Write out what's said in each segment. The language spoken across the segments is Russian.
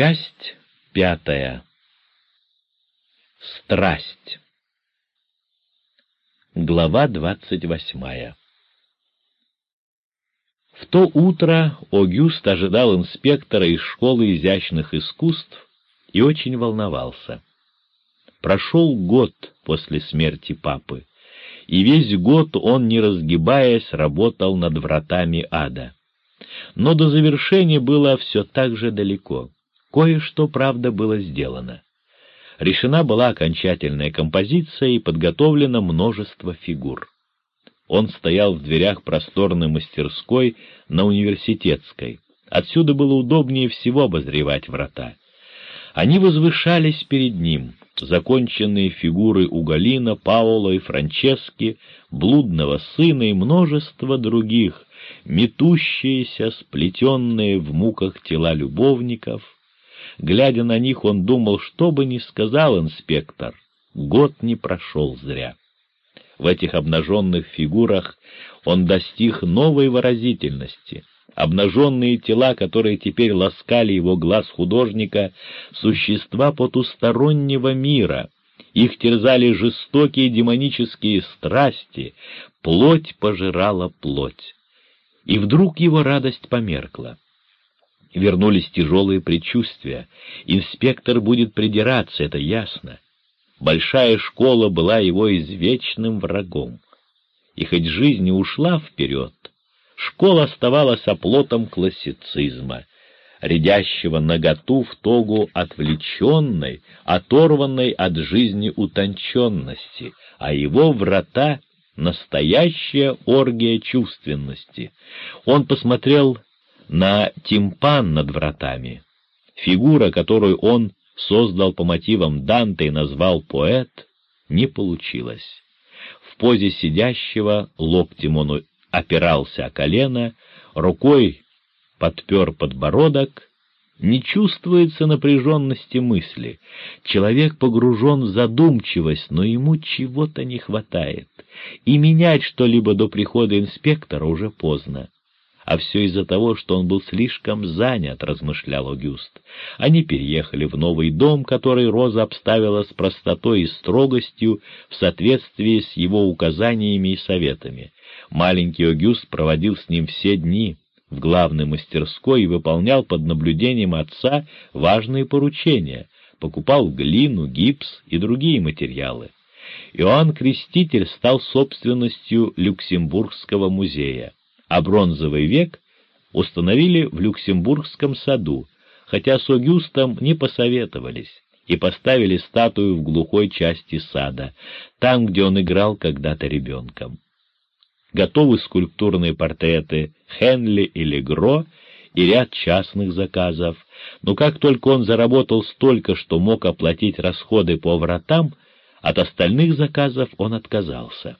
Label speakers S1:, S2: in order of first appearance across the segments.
S1: Часть пятая. Страсть. Глава двадцать восьмая. В то утро Огюст ожидал инспектора из школы изящных искусств и очень волновался. Прошел год после смерти папы, и весь год он, не разгибаясь, работал над вратами ада. Но до завершения было все так же далеко. Кое-что, правда, было сделано. Решена была окончательная композиция и подготовлено множество фигур. Он стоял в дверях просторной мастерской на университетской. Отсюда было удобнее всего обозревать врата. Они возвышались перед ним, законченные фигуры Уголина, Паула и Франчески, блудного сына и множество других, метущиеся, сплетенные в муках тела любовников — Глядя на них, он думал, что бы ни сказал инспектор, год не прошел зря. В этих обнаженных фигурах он достиг новой выразительности. Обнаженные тела, которые теперь ласкали его глаз художника, существа потустороннего мира. Их терзали жестокие демонические страсти, плоть пожирала плоть. И вдруг его радость померкла вернулись тяжелые предчувствия. Инспектор будет придираться, это ясно. Большая школа была его извечным врагом. И хоть жизнь не ушла вперед, школа оставалась оплотом классицизма, рядящего наготу в тогу отвлеченной, оторванной от жизни утонченности, а его врата — настоящая оргия чувственности. Он посмотрел на тимпан над вратами. Фигура, которую он создал по мотивам Данте и назвал поэт, не получилась. В позе сидящего локтем он опирался о колено, рукой подпер подбородок, не чувствуется напряженности мысли. Человек погружен в задумчивость, но ему чего-то не хватает, и менять что-либо до прихода инспектора уже поздно. А все из-за того, что он был слишком занят, размышлял Огюст. Они переехали в новый дом, который Роза обставила с простотой и строгостью в соответствии с его указаниями и советами. Маленький Огюст проводил с ним все дни в главной мастерской и выполнял под наблюдением отца важные поручения, покупал глину, гипс и другие материалы. Иоанн Креститель стал собственностью Люксембургского музея а бронзовый век установили в Люксембургском саду, хотя с Огюстом не посоветовались, и поставили статую в глухой части сада, там, где он играл когда-то ребенком. Готовы скульптурные портреты Хенли и Легро и ряд частных заказов, но как только он заработал столько, что мог оплатить расходы по вратам, от остальных заказов он отказался.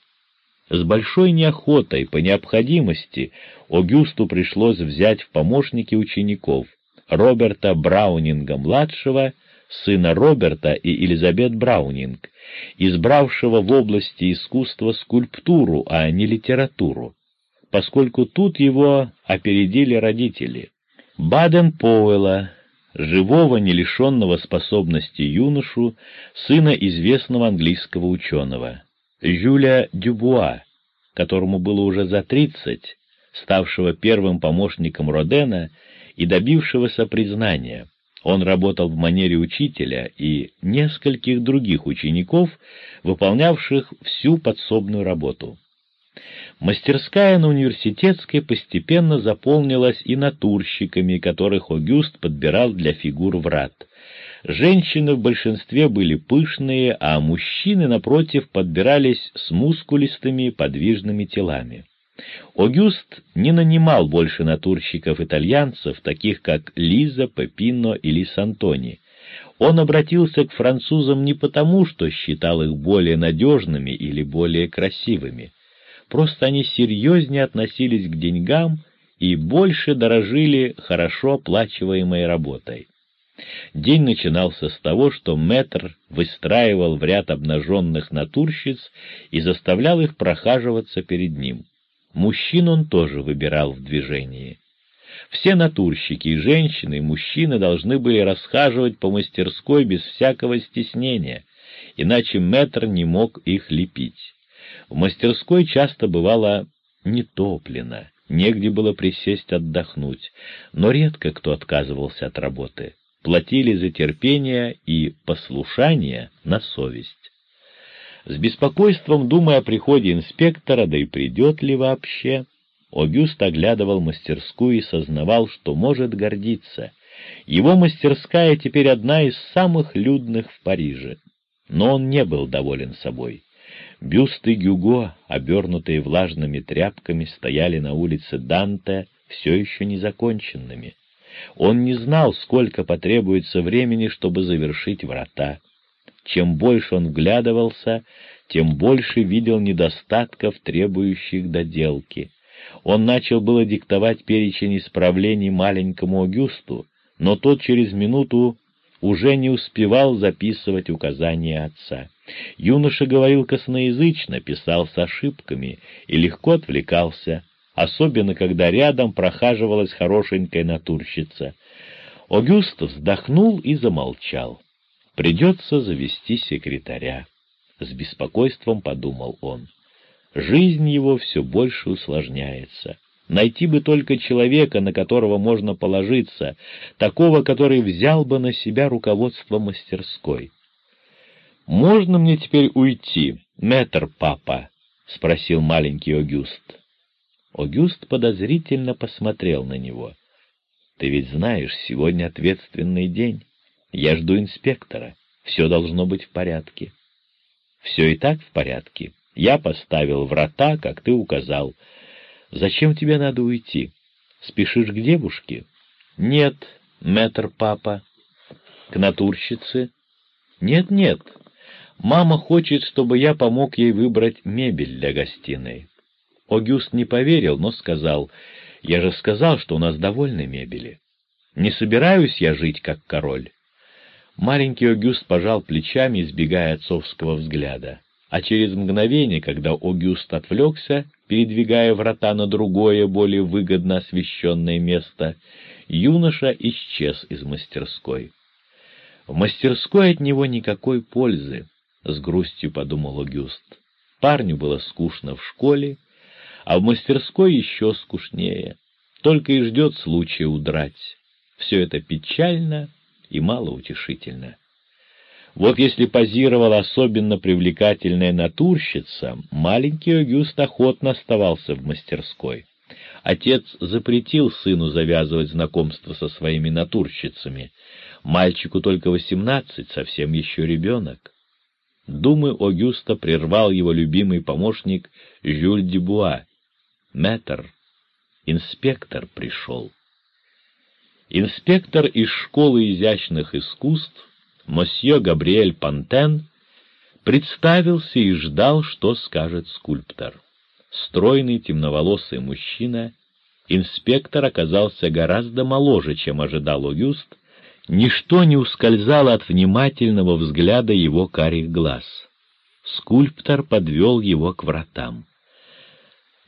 S1: С большой неохотой, по необходимости, Огюсту пришлось взять в помощники учеников Роберта Браунинга-младшего, сына Роберта и Элизабет Браунинг, избравшего в области искусства скульптуру, а не литературу, поскольку тут его опередили родители. Баден Поуэлла, живого, не лишенного способности юношу, сына известного английского ученого. Жюля Дюбуа, которому было уже за тридцать, ставшего первым помощником Родена и добившегося признания. Он работал в манере учителя и нескольких других учеников, выполнявших всю подсобную работу. Мастерская на университетской постепенно заполнилась и натурщиками, которых Огюст подбирал для фигур врат. Женщины в большинстве были пышные, а мужчины, напротив, подбирались с мускулистыми подвижными телами. Огюст не нанимал больше натурщиков-итальянцев, таких как Лиза, Пепино или Сантони. Он обратился к французам не потому, что считал их более надежными или более красивыми. Просто они серьезнее относились к деньгам и больше дорожили хорошо оплачиваемой работой. День начинался с того, что мэтр выстраивал в ряд обнаженных натурщиц и заставлял их прохаживаться перед ним. Мужчин он тоже выбирал в движении. Все натурщики, и женщины, и мужчины должны были расхаживать по мастерской без всякого стеснения, иначе мэтр не мог их лепить. В мастерской часто бывало нетоплено, негде было присесть отдохнуть, но редко кто отказывался от работы. Платили за терпение и послушание на совесть. С беспокойством, думая о приходе инспектора, да и придет ли вообще, Огюст оглядывал мастерскую и сознавал, что может гордиться. Его мастерская теперь одна из самых людных в Париже. Но он не был доволен собой. Бюсты Гюго, обернутые влажными тряпками, стояли на улице Данте все еще незаконченными. Он не знал, сколько потребуется времени, чтобы завершить врата. Чем больше он вглядывался, тем больше видел недостатков, требующих доделки. Он начал было диктовать перечень исправлений маленькому Агюсту, но тот через минуту уже не успевал записывать указания отца. Юноша говорил косноязычно, писал с ошибками и легко отвлекался, особенно когда рядом прохаживалась хорошенькая натурщица. Огюст вздохнул и замолчал. Придется завести секретаря. С беспокойством подумал он. Жизнь его все больше усложняется. Найти бы только человека, на которого можно положиться, такого, который взял бы на себя руководство мастерской. «Можно мне теперь уйти, мэтр папа?» — спросил маленький Огюст. Огюст подозрительно посмотрел на него. «Ты ведь знаешь, сегодня ответственный день. Я жду инспектора. Все должно быть в порядке». «Все и так в порядке. Я поставил врата, как ты указал. Зачем тебе надо уйти? Спешишь к девушке? Нет, мэтр папа. К натурщице? Нет-нет. Мама хочет, чтобы я помог ей выбрать мебель для гостиной. Огюст не поверил, но сказал, «Я же сказал, что у нас довольны мебели. Не собираюсь я жить как король». Маленький Огюст пожал плечами, избегая отцовского взгляда а через мгновение, когда Огюст отвлекся, передвигая врата на другое, более выгодно освещенное место, юноша исчез из мастерской. В мастерской от него никакой пользы, — с грустью подумал Огюст. Парню было скучно в школе, а в мастерской еще скучнее, только и ждет случая удрать. Все это печально и малоутешительно. Вот если позировала особенно привлекательная натурщица, маленький Огюст охотно оставался в мастерской. Отец запретил сыну завязывать знакомство со своими натурщицами. Мальчику только восемнадцать, совсем еще ребенок. Думы Огюста прервал его любимый помощник Жюль Дебуа. Мэтр, инспектор пришел. Инспектор из школы изящных искусств мосье Габриэль Пантен представился и ждал, что скажет скульптор. Стройный темноволосый мужчина, инспектор оказался гораздо моложе, чем ожидал Огюст, ничто не ускользало от внимательного взгляда его карих глаз. Скульптор подвел его к вратам.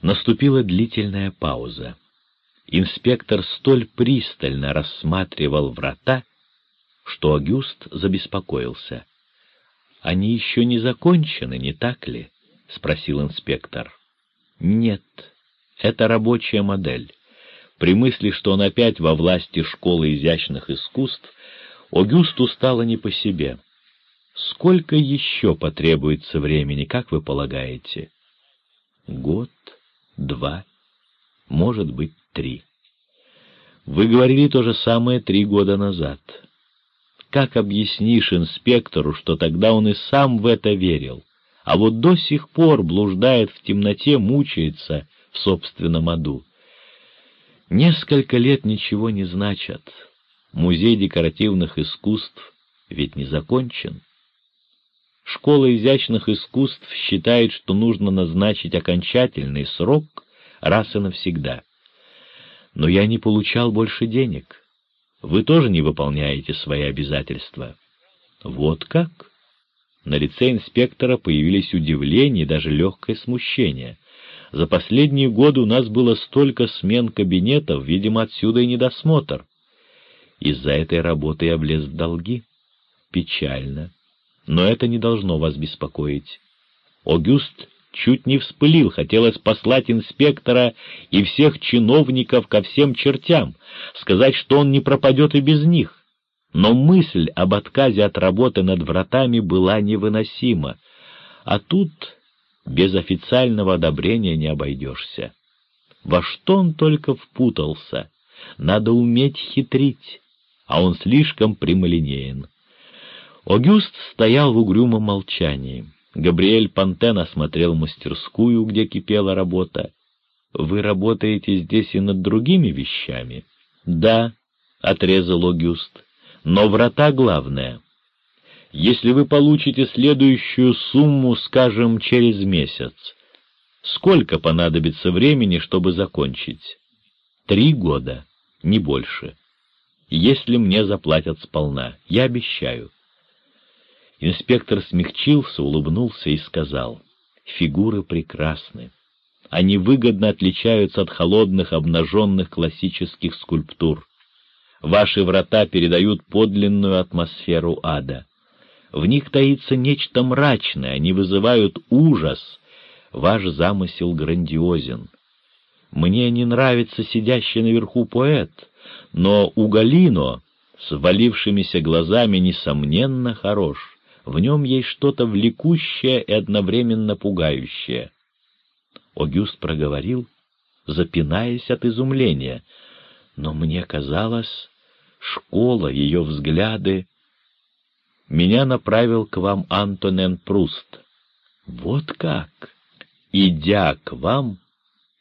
S1: Наступила длительная пауза. Инспектор столь пристально рассматривал врата, что Агюст забеспокоился. «Они еще не закончены, не так ли?» — спросил инспектор. «Нет, это рабочая модель». При мысли, что он опять во власти школы изящных искусств, Огюсту стало не по себе. «Сколько еще потребуется времени, как вы полагаете?» «Год, два, может быть, три». «Вы говорили то же самое три года назад. Как объяснишь инспектору, что тогда он и сам в это верил, а вот до сих пор блуждает в темноте, мучается в собственном аду? Несколько лет ничего не значат. Музей декоративных искусств ведь не закончен. Школа изящных искусств считает, что нужно назначить окончательный срок раз и навсегда. Но я не получал больше денег. Вы тоже не выполняете свои обязательства. Вот как? На лице инспектора появились удивление и даже легкое смущение. За последние годы у нас было столько смен кабинетов, видимо, отсюда и недосмотр. Из-за этой работы я влез в долги. Печально. Но это не должно вас беспокоить. Огюст чуть не вспылил, хотелось послать инспектора и всех чиновников ко всем чертям, сказать, что он не пропадет и без них. Но мысль об отказе от работы над вратами была невыносима. А тут без официального одобрения не обойдешься. Во что он только впутался? Надо уметь хитрить, а он слишком прямолинеен. Огюст стоял в угрюмом молчании. Габриэль Пантен осмотрел мастерскую, где кипела работа. «Вы работаете здесь и над другими вещами?» «Да», — отрезал Огюст, — «но врата главное. Если вы получите следующую сумму, скажем, через месяц, сколько понадобится времени, чтобы закончить?» «Три года, не больше. Если мне заплатят сполна, я обещаю». Инспектор смягчился, улыбнулся и сказал, «Фигуры прекрасны. Они выгодно отличаются от холодных, обнаженных классических скульптур. Ваши врата передают подлинную атмосферу ада. В них таится нечто мрачное, они вызывают ужас. Ваш замысел грандиозен. Мне не нравится сидящий наверху поэт, но Угалино с валившимися глазами, несомненно, хорош в нем есть что-то влекущее и одновременно пугающее. Огюст проговорил, запинаясь от изумления, но мне казалось, школа, ее взгляды... Меня направил к вам Антонен Пруст. Вот как! Идя к вам,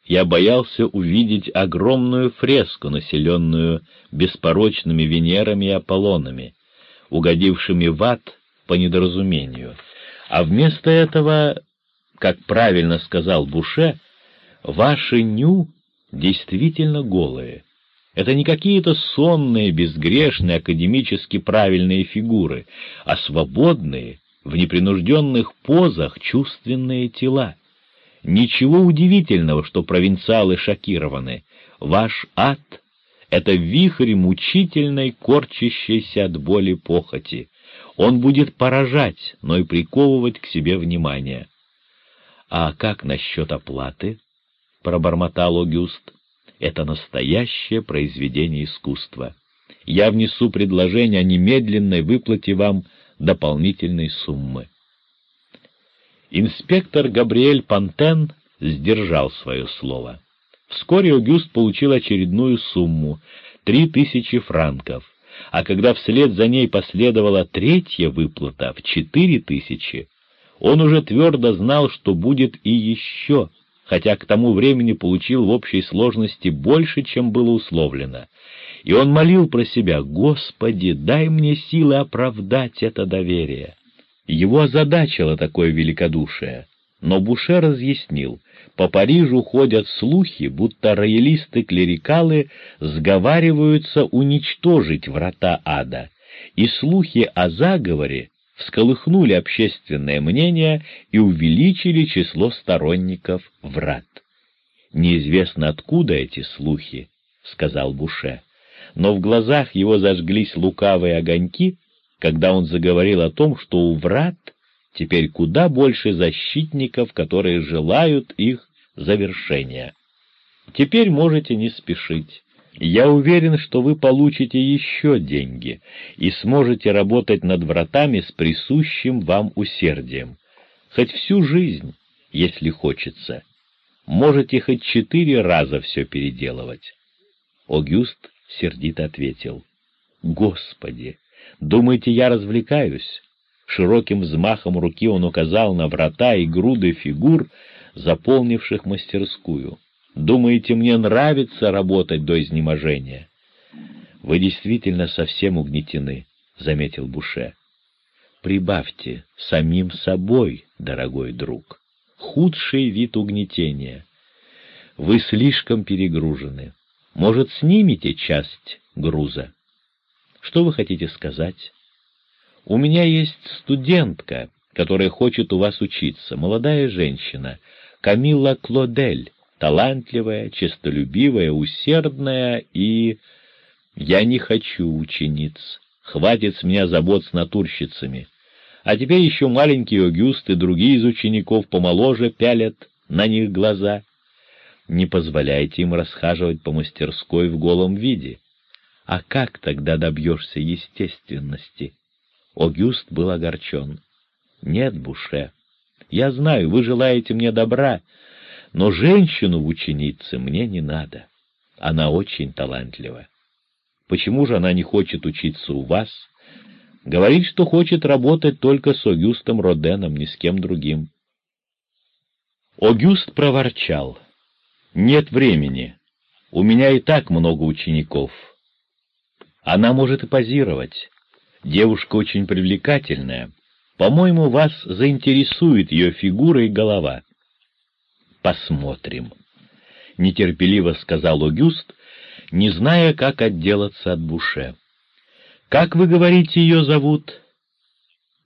S1: я боялся увидеть огромную фреску, населенную беспорочными Венерами и Аполлонами, угодившими в ад по недоразумению, а вместо этого, как правильно сказал Буше, ваши ню действительно голые. Это не какие-то сонные, безгрешные, академически правильные фигуры, а свободные, в непринужденных позах чувственные тела. Ничего удивительного, что провинциалы шокированы. Ваш ад — это вихрь мучительной, корчащейся от боли похоти. Он будет поражать, но и приковывать к себе внимание. «А как насчет оплаты?» — пробормотал Огюст. «Это настоящее произведение искусства. Я внесу предложение о немедленной выплате вам дополнительной суммы». Инспектор Габриэль Пантен сдержал свое слово. Вскоре Огюст получил очередную сумму — три тысячи франков, а когда вслед за ней последовала третья выплата в четыре тысячи, он уже твердо знал, что будет и еще, хотя к тому времени получил в общей сложности больше, чем было условлено. И он молил про себя, «Господи, дай мне силы оправдать это доверие». Его озадачило такое великодушие, но Буше разъяснил, по Парижу ходят слухи, будто роялисты-клерикалы сговариваются уничтожить врата ада, и слухи о заговоре всколыхнули общественное мнение и увеличили число сторонников врат. «Неизвестно, откуда эти слухи», — сказал Буше, но в глазах его зажглись лукавые огоньки, когда он заговорил о том, что у врат теперь куда больше защитников, которые желают их завершения. Теперь можете не спешить. Я уверен, что вы получите еще деньги и сможете работать над вратами с присущим вам усердием. Хоть всю жизнь, если хочется. Можете хоть четыре раза все переделывать. Огюст сердито ответил. «Господи, думаете, я развлекаюсь? Широким взмахом руки он указал на врата и груды фигур, заполнивших мастерскую. «Думаете, мне нравится работать до изнеможения?» «Вы действительно совсем угнетены», — заметил Буше. «Прибавьте самим собой, дорогой друг, худший вид угнетения. Вы слишком перегружены. Может, снимете часть груза?» «Что вы хотите сказать?» У меня есть студентка, которая хочет у вас учиться, молодая женщина. Камилла Клодель, талантливая, честолюбивая, усердная и... Я не хочу учениц. Хватит с меня забот с натурщицами. А теперь еще маленький Огюст и другие из учеников помоложе пялят на них глаза. Не позволяйте им расхаживать по мастерской в голом виде. А как тогда добьешься естественности? Огюст был огорчен. Нет, Буше, я знаю, вы желаете мне добра, но женщину в ученице мне не надо. Она очень талантлива. Почему же она не хочет учиться у вас? Говорит, что хочет работать только с Огюстом Роденом, ни с кем другим. Огюст проворчал. «Нет времени. У меня и так много учеников. Она может и позировать. Девушка очень привлекательная. По-моему, вас заинтересует ее фигура и голова». «Посмотрим», — нетерпеливо сказал Огюст, не зная, как отделаться от Буше. «Как вы говорите, ее зовут?»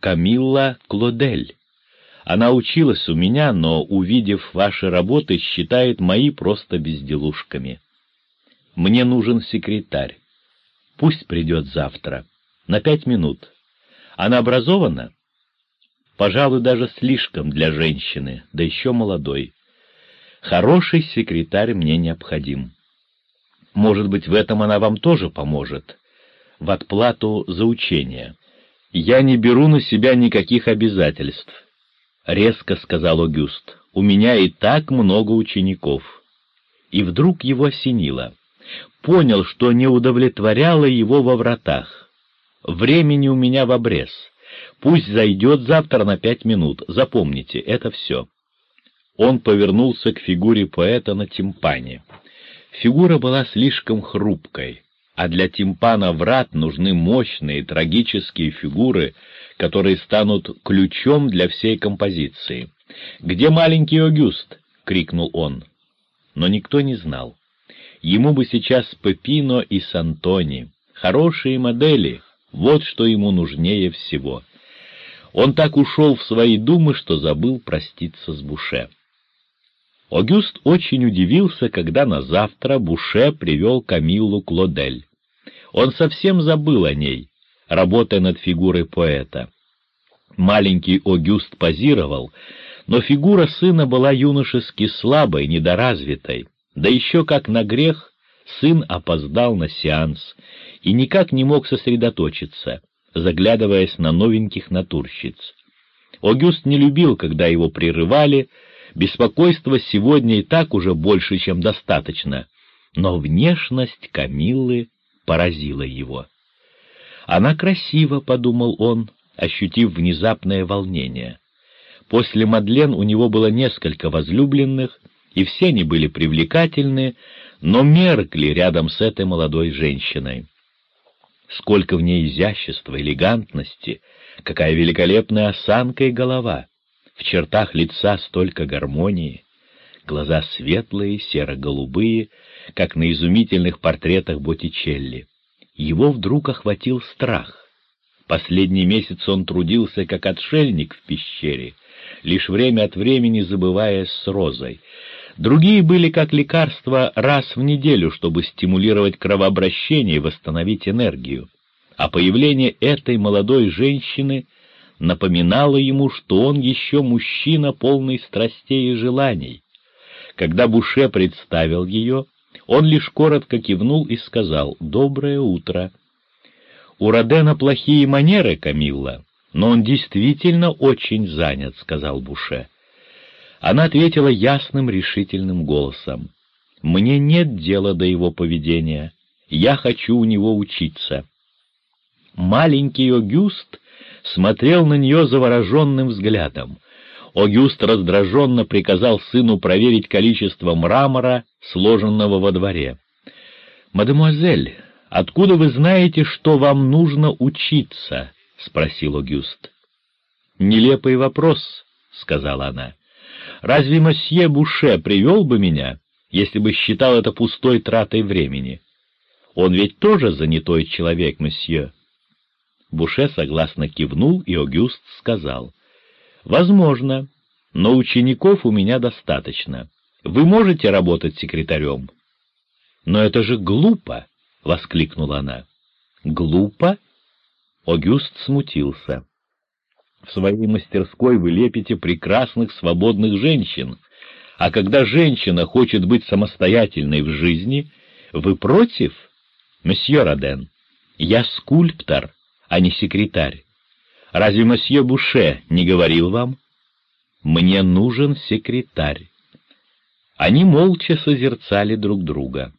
S1: «Камилла Клодель. Она училась у меня, но, увидев ваши работы, считает мои просто безделушками. Мне нужен секретарь. Пусть придет завтра. На пять минут. Она образована?» «Пожалуй, даже слишком для женщины, да еще молодой. Хороший секретарь мне необходим. Может быть, в этом она вам тоже поможет, в отплату за учение. Я не беру на себя никаких обязательств, — резко сказал Огюст. У меня и так много учеников. И вдруг его осенило. Понял, что не удовлетворяло его во вратах. Времени у меня в обрез. Пусть зайдет завтра на пять минут. Запомните, это все. Он повернулся к фигуре поэта на тимпане. Фигура была слишком хрупкой, а для тимпана врат нужны мощные трагические фигуры, которые станут ключом для всей композиции. «Где маленький Огюст?» — крикнул он. Но никто не знал. Ему бы сейчас Пепино и Сантони, хорошие модели, вот что ему нужнее всего. Он так ушел в свои думы, что забыл проститься с Буше. Огюст очень удивился, когда на завтра Буше привел Камиллу Клодель. Он совсем забыл о ней, работая над фигурой поэта. Маленький Огюст позировал, но фигура сына была юношески слабой, недоразвитой, да еще как на грех сын опоздал на сеанс и никак не мог сосредоточиться, заглядываясь на новеньких натурщиц. Огюст не любил, когда его прерывали, Беспокойства сегодня и так уже больше, чем достаточно, но внешность Камиллы поразила его. «Она красива», — подумал он, ощутив внезапное волнение. После Мадлен у него было несколько возлюбленных, и все они были привлекательны, но меркли рядом с этой молодой женщиной. Сколько в ней изящества, элегантности, какая великолепная осанка и голова! в чертах лица столько гармонии, глаза светлые, серо-голубые, как на изумительных портретах Боттичелли. Его вдруг охватил страх. Последний месяц он трудился как отшельник в пещере, лишь время от времени забываясь с розой. Другие были как лекарства раз в неделю, чтобы стимулировать кровообращение и восстановить энергию. А появление этой молодой женщины напоминало ему, что он еще мужчина, полный страстей и желаний. Когда Буше представил ее, он лишь коротко кивнул и сказал «Доброе утро». «У Родена плохие манеры, Камилла, но он действительно очень занят», — сказал Буше. Она ответила ясным, решительным голосом. «Мне нет дела до его поведения. Я хочу у него учиться». Маленький Огюст смотрел на нее завороженным взглядом. Огюст раздраженно приказал сыну проверить количество мрамора, сложенного во дворе. «Мадемуазель, откуда вы знаете, что вам нужно учиться?» — спросил Огюст. «Нелепый вопрос», — сказала она. «Разве мосье Буше привел бы меня, если бы считал это пустой тратой времени? Он ведь тоже занятой человек, мосье». Буше согласно кивнул, и Огюст сказал, «Возможно, но учеников у меня достаточно. Вы можете работать секретарем?» «Но это же глупо!» — воскликнула она. «Глупо?» Огюст смутился. «В своей мастерской вы лепите прекрасных свободных женщин, а когда женщина хочет быть самостоятельной в жизни, вы против? Месье Роден, я скульптор, а не секретарь. Разве месье Буше не говорил вам? Мне нужен секретарь. Они молча созерцали друг друга.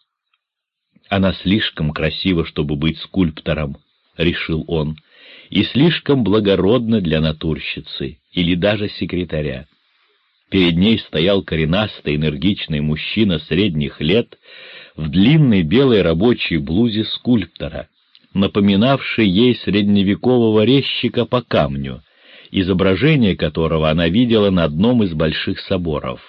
S1: Она слишком красива, чтобы быть скульптором, — решил он, — и слишком благородна для натурщицы или даже секретаря. Перед ней стоял коренастый энергичный мужчина средних лет в длинной белой рабочей блузе скульптора, напоминавший ей средневекового резчика по камню, изображение которого она видела на одном из больших соборов.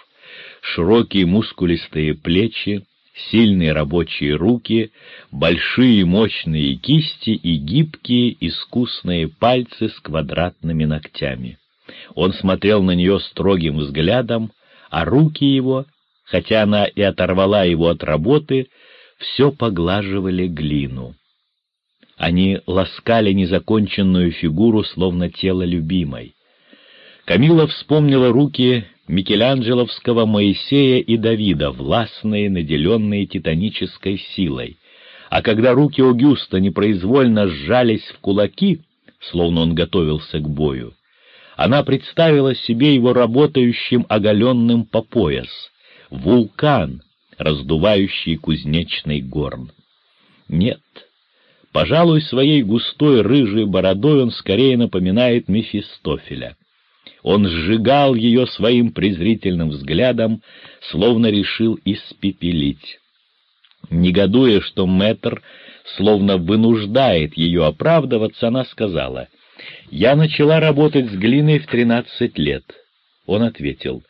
S1: Широкие мускулистые плечи, сильные рабочие руки, большие мощные кисти и гибкие искусные пальцы с квадратными ногтями. Он смотрел на нее строгим взглядом, а руки его, хотя она и оторвала его от работы, все поглаживали глину. Они ласкали незаконченную фигуру, словно тело любимой. Камила вспомнила руки Микеланджеловского Моисея и Давида, властные, наделенные титанической силой. А когда руки Огюста непроизвольно сжались в кулаки, словно он готовился к бою, она представила себе его работающим оголенным по пояс, вулкан, раздувающий кузнечный горн. Нет, пожалуй, своей густой рыжей бородой он скорее напоминает Мефистофеля. Он сжигал ее своим презрительным взглядом, словно решил испепелить. Негодуя, что мэтр словно вынуждает ее оправдываться, она сказала, «Я начала работать с глиной в тринадцать лет». Он ответил,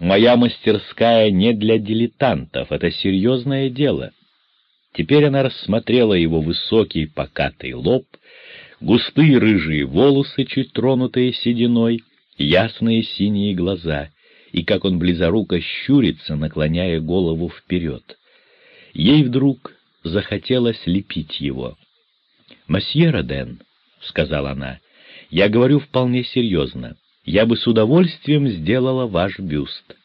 S1: «Моя мастерская не для дилетантов, это серьезное дело». Теперь она рассмотрела его высокий покатый лоб, густые рыжие волосы, чуть тронутые сединой, ясные синие глаза, и как он близоруко щурится, наклоняя голову вперед. Ей вдруг захотелось лепить его. «Мосье Роден», — сказала она, я говорю вполне серьезно. Я бы с удовольствием сделала ваш бюст.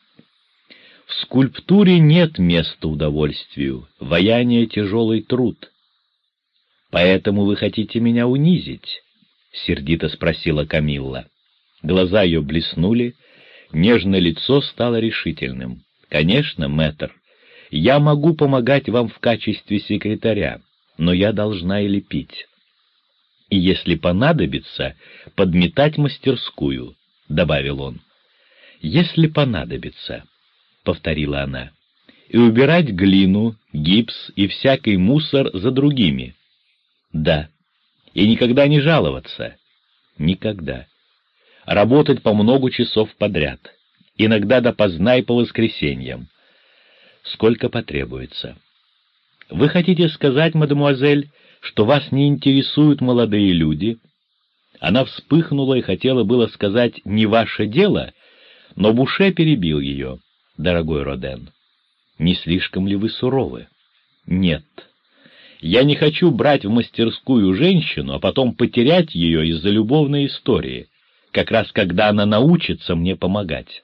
S1: В скульптуре нет места удовольствию, ваяние — тяжелый труд. Поэтому вы хотите меня унизить? — сердито спросила Камилла. Глаза ее блеснули, нежное лицо стало решительным. «Конечно, мэтр, я могу помогать вам в качестве секретаря, но я должна и лепить и, если понадобится, подметать мастерскую», — добавил он. «Если понадобится», — повторила она, — «и убирать глину, гипс и всякий мусор за другими». «Да». «И никогда не жаловаться?» «Никогда». «Работать по много часов подряд, иногда допоздна и по воскресеньям». «Сколько потребуется». «Вы хотите сказать, мадемуазель, что вас не интересуют молодые люди. Она вспыхнула и хотела было сказать «не ваше дело», но Буше перебил ее. «Дорогой Роден, не слишком ли вы суровы?» «Нет. Я не хочу брать в мастерскую женщину, а потом потерять ее из-за любовной истории, как раз когда она научится мне помогать».